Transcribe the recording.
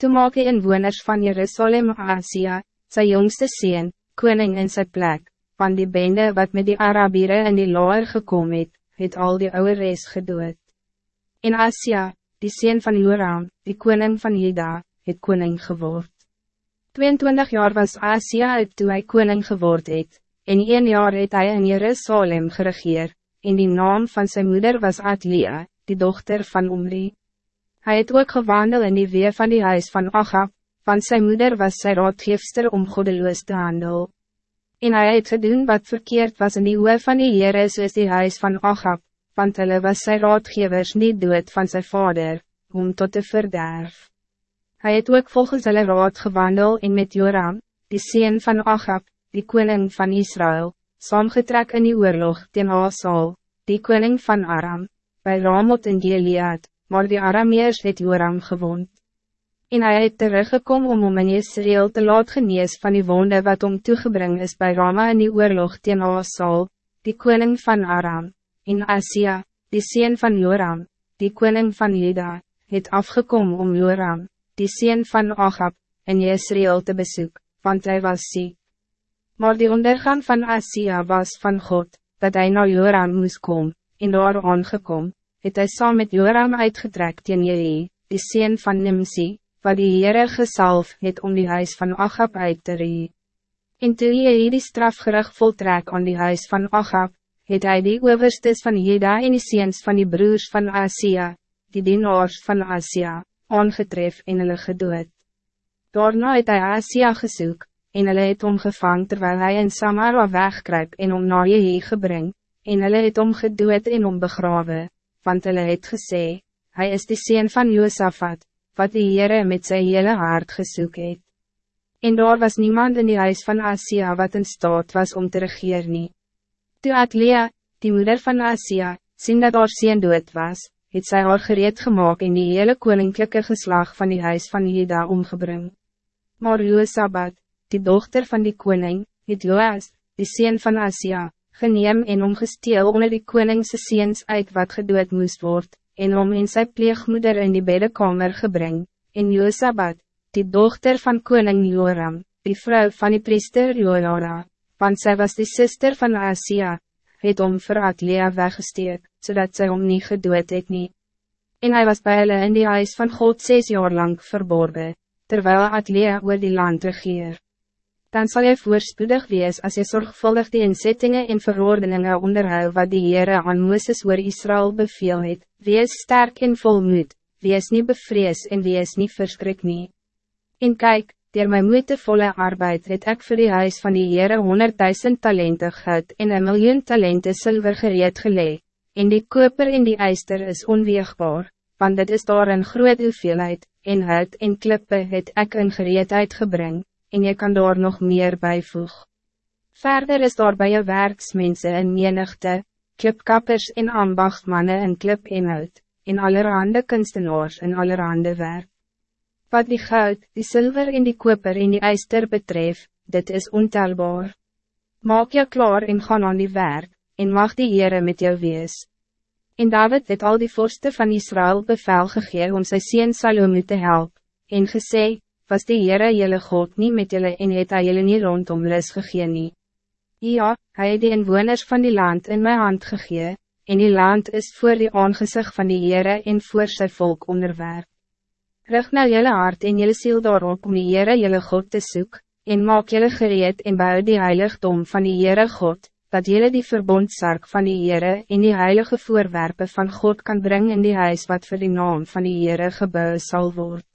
Toen maak die inwoners van Jerusalem Asia, sy jongste sien, koning in sy plek, van die bende wat met die Arabieren in die laar gekom het, het al die oude reis gedood. In Asia, die sien van Joram, die koning van Juda, het koning geword. 22 jaar was Asia uit toe hy koning geword het, en een jaar het hij in Jerusalem geregeer, en die naam van zijn moeder was Adlia, die dochter van Omri. Hij het ook gewandel in die weer van die huis van Achab, van zijn moeder was sy raadgeefster om godeloos te handel. En hij het gedoen wat verkeerd was in die oe van die Heere soos die huis van Achab, want hulle was sy raadgevers niet dood van zijn vader, om tot te verderf. Hij het ook volgens hulle raad gewandel en met Joram, die sien van Achab, die koning van Israël, saamgetrek in die oorlog teen Asal, die koning van Aram, bij Ramot in Gilead, maar die Arameers het Joram gewond. En hij het teruggekom om om in Israël te laat genees van die wonde wat om toegebring is bij Rama in die oorlog teen Asal, die koning van Aram, in Asia, die sien van Joram, die koning van Juda, het afgekom om Joram, die sien van Achab, in Israël te bezoek, want hij was ziek. Maar die ondergang van Asia was van God, dat hij naar Joram moest komen, en daar aangekom, het hy saam met Joram uitgetrek teen Jehi, die sien van Nimsi, wat die Heere gesalf het om die huis van Achab uit te ree. En toe Jehi die strafgerig voltrek aan die huis van Achab, het hy die overstes van Jeda en die seens van die broers van Asia, die dienaars van Asia, aangetref en hulle gedood. Daarna het hy Asia gesoek, en hulle het omgevang terwijl hij in Samara wegkruip en om na Jehi gebring, en hulle het om gedood en om begrawe, want hulle het gesê, hy is die sien van Josafat, wat die Heere met sy hele hart gesoek het. En daar was niemand in die huis van Asia wat in staat was om te regeer nie. Toe Adlea, die moeder van Asia, sien dat haar sien dood was, het sy haar gereed gemaakt en die hele koninklijke geslag van die huis van Juda omgebring. Maar Josabat, die dochter van die koning, het Joas, die sien van Asia, geneem en omgesteel onder die koningse seens uit wat gedood moest worden, en om in sy pleegmoeder in die bedekamer gebring, en Josabat, die dochter van koning Joram, die vrouw van die priester Jojara, want zij was die sister van Asia, het om vir Adlea weggesteek, zodat zij om niet gedood het nie. En hij was bij hulle in die huis van God zes jaar lang verborgen, terwijl Adlea oor die land regeer dan zal je voorspoedig wees als je zorgvuldig die inzettingen en verordeningen onderhou wat die Heere aan Mooses oor Israël beveel het, wees sterk en volmoed, wees niet bevrees en wees niet verskrik nie. En kijk, door mijn moeitevolle arbeid het ik voor die huis van die Heere honderdduizend talenten goud en een miljoen talenten zilver gereed gelee, en die koper en die ijster is onweegbaar, want dit is daar een groot hoeveelheid, en hout en klippe het ek in gereedheid gebring en je kan daar nog meer bijvoeg. Verder is daar bij je werksmensen en menigte, klipkappers en ambachtmannen en klipinhoud, en allerhande kunstenaars en allerhande werk. Wat die goud, die zilver en die koper en die ijster betreft, dit is ontelbaar. Maak je klaar en gaan aan die werk, en mag die Heere met jou wees. En David het al die vorsten van Israël bevel gegeven om sy sien Salome te helpen, en gesê, was die Heere jylle God niet met jylle en het hy jylle nie rondom lis gegee nie. Ja, hy het die inwoners van die land in mijn hand gegee, en die land is voor die aangezicht van die Heere en voor sy volk onderwerp. Rig nou jylle hart en jylle siel daarop om die Heere jylle God te soek, en maak jylle gereed en bou die heiligdom van die Heere God, dat jylle die verbondsark van die Heere en die heilige voorwerpen van God kan brengen in die huis wat voor die naam van die Heere gebouw zal worden.